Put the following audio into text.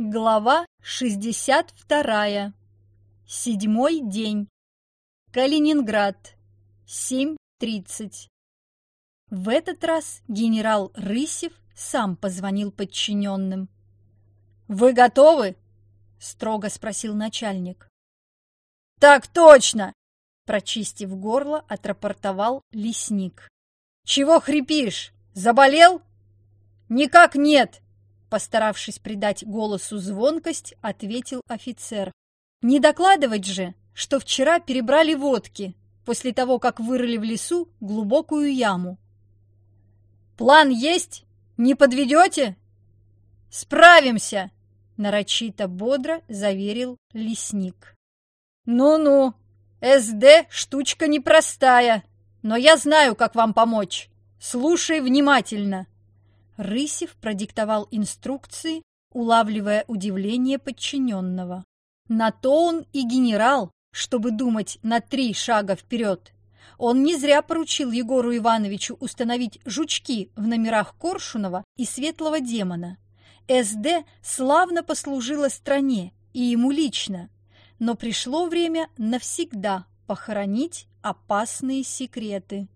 Глава 62. Седьмой день. Калининград. 7.30. В этот раз генерал Рысев сам позвонил подчиненным. «Вы готовы?» – строго спросил начальник. «Так точно!» – прочистив горло, отрапортовал лесник. «Чего хрипишь? Заболел?» «Никак нет!» Постаравшись придать голосу звонкость, ответил офицер. «Не докладывать же, что вчера перебрали водки после того, как вырыли в лесу глубокую яму». «План есть? Не подведете?» «Справимся!» – нарочито бодро заверил лесник. «Ну-ну, СД штучка непростая, но я знаю, как вам помочь. Слушай внимательно!» Рысев продиктовал инструкции, улавливая удивление подчиненного. На то он и генерал, чтобы думать на три шага вперед. Он не зря поручил Егору Ивановичу установить жучки в номерах Коршунова и Светлого Демона. СД славно послужила стране и ему лично, но пришло время навсегда похоронить опасные секреты.